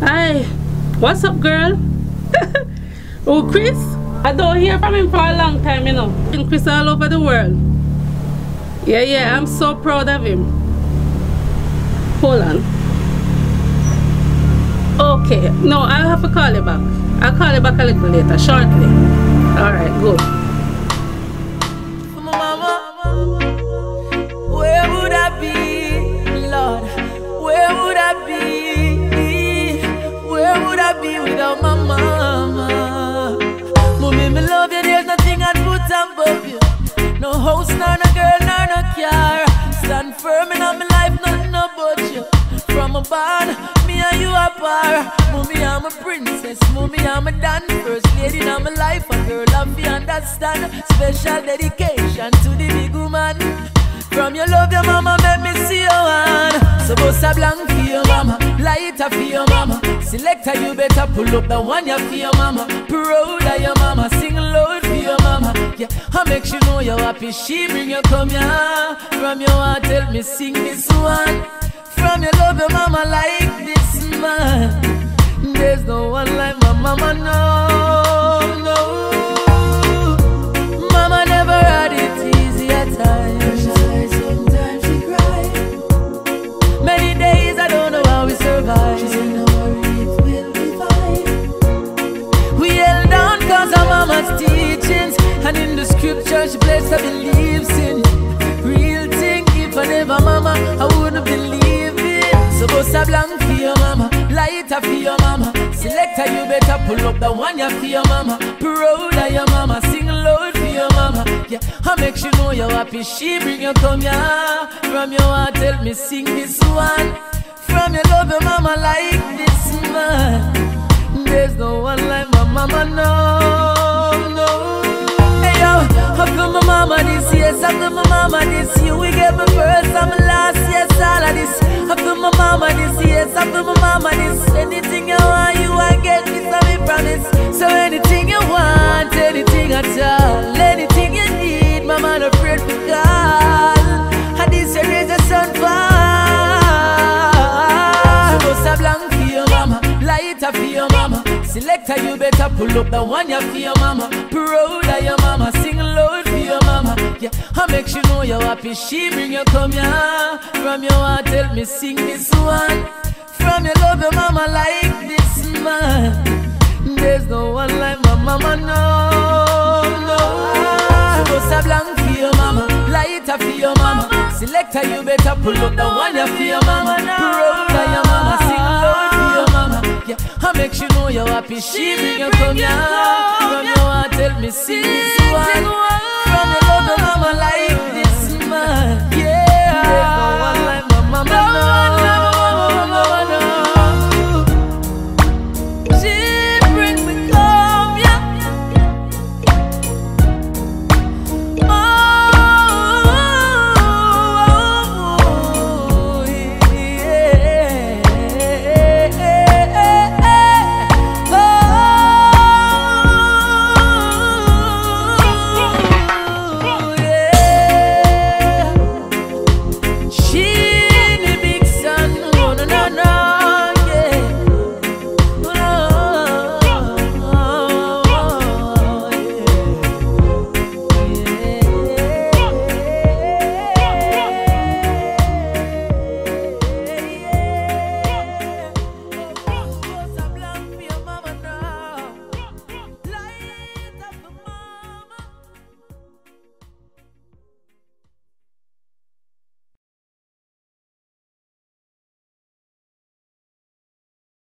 Hi, what's up, girl? oh, Chris? I don't hear from him for a long time, you know. Chris all over the world. Yeah, yeah, I'm so proud of him. Hold on. Okay, no, I'll have to call you back. I'll call you back a little later, shortly. Alright, good. Mama, where would I be, Lord? Where would I be? Where would I be without my mama? Mommy, me love you, there's nothing I'd put above you. No nor no girl, you are. Mommy, I'm a princess. Mommy, I'm a dan first lady in my life. A girl, I feel understand. Special dedication to the big woman. From your love, your mama make me see your hand. So bust a blank for your mama, light up for your mama. Selector, you better pull up the one you for your mama. Proud of your mama, sing loud for your mama. Yeah, I make sure know you're happy. She bring you come here. From your heart, tell me sing this one. Her beliefs in. Real thing, if I never mama, I wouldn't believe it. So bust a blank for your mama, lighter for your mama. Selector, you better pull up the one you for your mama. Proud of your mama, sing loud for your mama. Yeah, I make sure know you're happy. She bring you come here. From your heart, tell me sing this one. From your love, your mama like this man. There's no one like my mama, no. Mama this I feel my mama this year. We get my first my last, yes, all of this. Feel my mama this I feel my mama this. Anything you want, you want get this, I me promise. So anything you want, anything at all, anything you need, mama no afraid for call. And this year is a sun fall. So a blank for your mama, lighter for your mama. Selector, you better pull up the one you for your mama. Proud of your mama, make sure know you're happy. She bring you come here. From your heart, tell me sing this one. From your love, your mama like this man. There's no one like my mama, no, no. A blank for your mama, lighter for your mama. Selector, you better pull up the one you for your mama. Proud of your mama, sing loud for your mama. Yeah, I make sure know you're happy. She bring you come here. From your heart, tell me sing